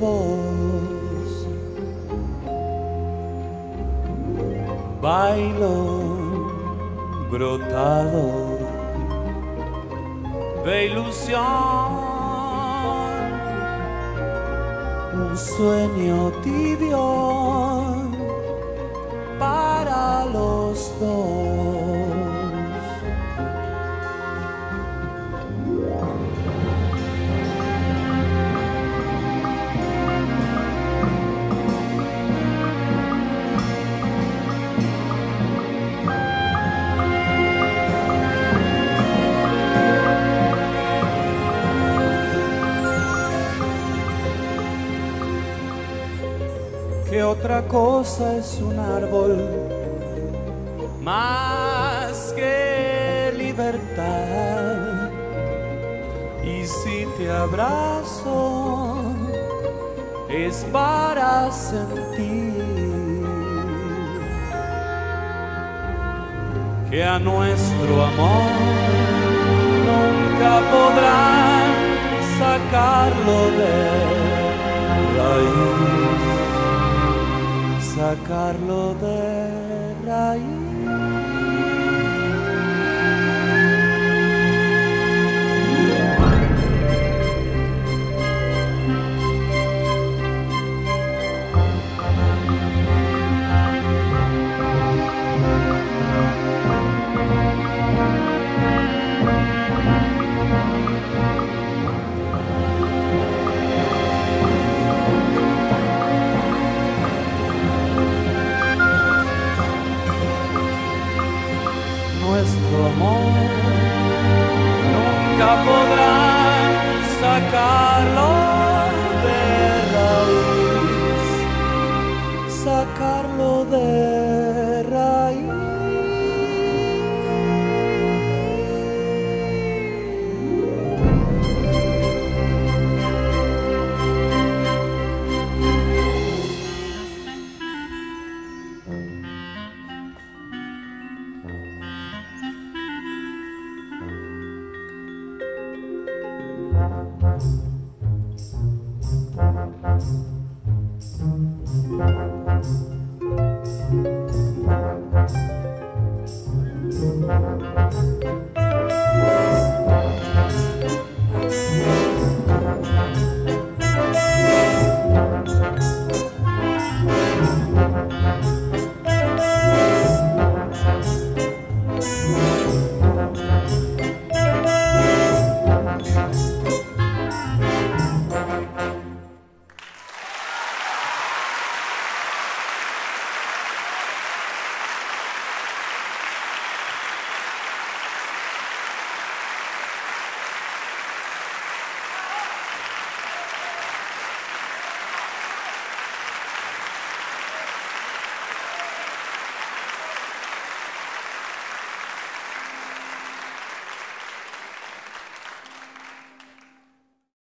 voz. Bailo brotado de ilusión, un sueño tibio para los dos. Otra cosa es un árbol más que libertad? Y si te abrazo es para sentir que a nuestro amor nunca podrán sacarlo de raíz sacarlo de raíz. nunca podrán sacarlo.